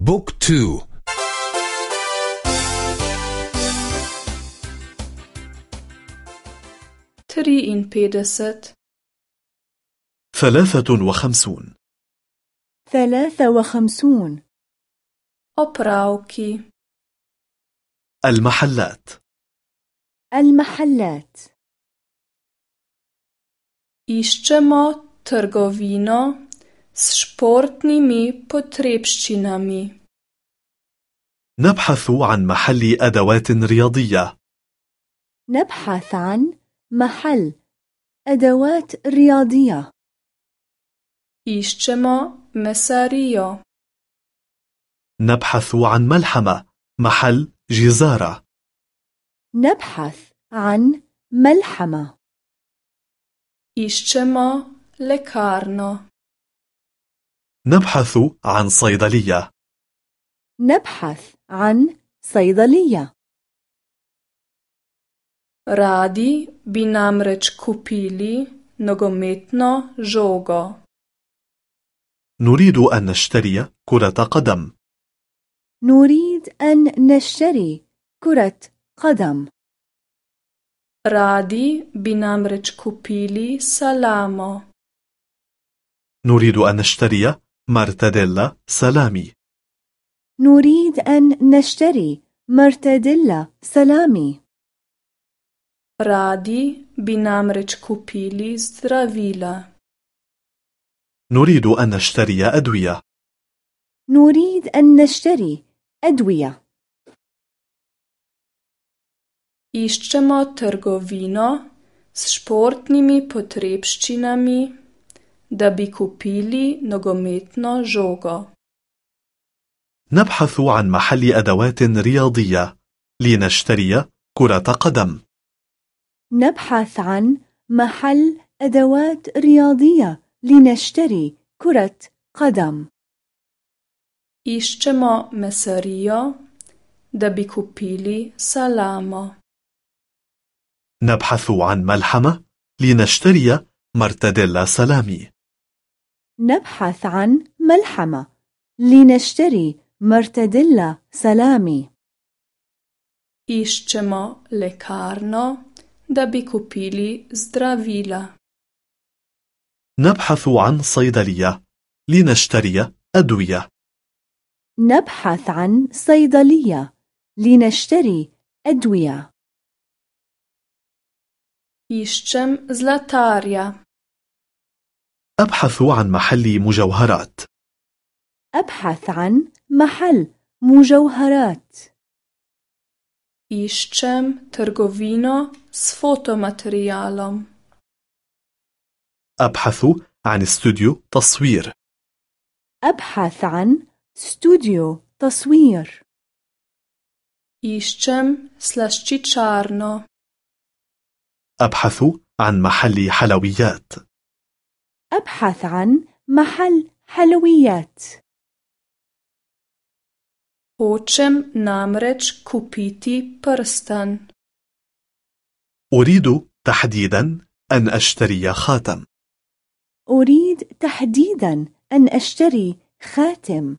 Book two. Triinpetdeset. ثلاثة وخمسون. ثلاثة وخمسون. Opravki. المحلات. المحلات. Iščemo trgovino s športnimi potrebščinami. نبحث عن محل أدوات رياضية نبحث عن محل أدوات رياضية Iščemo mesarijo. نبحث عن ملحمة محل جزارة نبحث عن ملحمة Iščemo lekarno. نبحث عن صيدلية نبحث عن صيدلية Radi bi namreč kupili nogometno žogo. نريد أن نشتري كرة قدم نريد أن نشتري كرة قدم Radi bi namreč kupili salamo. نريد أن نشتري مرتديلا سلامي نريد أن نشتري مرتديلا سلامي Radi bi namreč kupili zdravila. نريد أن نشتري أدوية نريد أن نشتري أدوية Iščemo trgovino s športnimi potrebščinami, Da bi kupili nogometno žogo. نبحث عن محل أدوات رياضية لنشتري كرة قدم نبحث عن محل أدوات رياضية لنشتري كرة قدم Iščemo mesarijo, da bi kupili salamo. نبحث عن ملحمة لنشتري مرتديلا سلامي نبحث عن ملحمة. لنشتري مرتديلا سلامي. Iščemo lekarno, da bi kupili zdravila. نبحث عن صيدلية. لنشتري أدوية. نبحث عن صيدلية. لنشتري أدوية. Iščem zlatarja. أبحث عن محل مجوهرات. أبحث عن محل مجوهرات. Iščem trgovino s fotomaterialom. أبحث عن استوديو تصوير. أبحث عن استوديو تصوير. Iščem slaščičarno. أبحث عن محل حلويات. أبحث عن محل حلويات Hočem namreč kupiti prstan. أريد تحديدا أن أشتري خاتم أريد تحديدا أن أشتري خاتم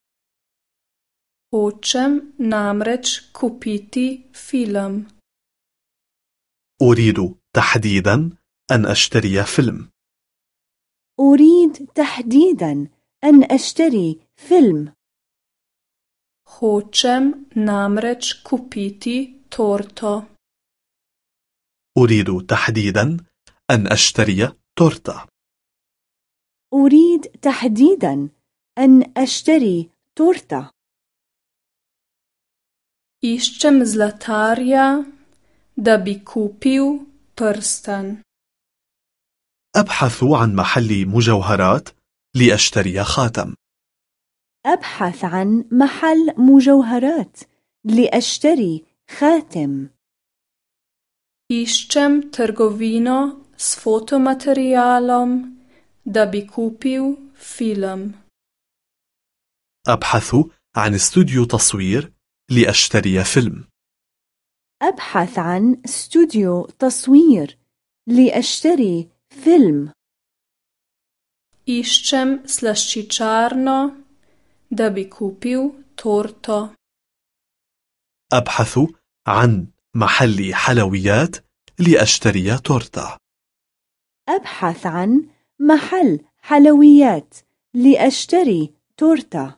Hočem namreč kupiti film. أريد تحديدا أن أشتري فيلم أريد تحديدا أن أشتري فيلم Hočem namreč kupiti torto. أريد تحديدا أن أشتري تورتة أريد تحديدا أن أشتري تورتة Iščem zlatarja, da bi kupil prstan. أبحث عن محل مجوهرات لأشتري خاتم. أبحث عن محل مجوهرات لأشتري خاتم. Iščem trgovino s fotomaterialom, da bi kupil film. أبحث عن استوديو تصوير لأشتري فيلم. أبحث عن استوديو تصوير لأشتري فيلم Iščem slaščičarno, da bi kupil تورتة أبحث عن محل حلويات لأشتري تورتة. أبحث عن محل حلويات لأشتري تورتة.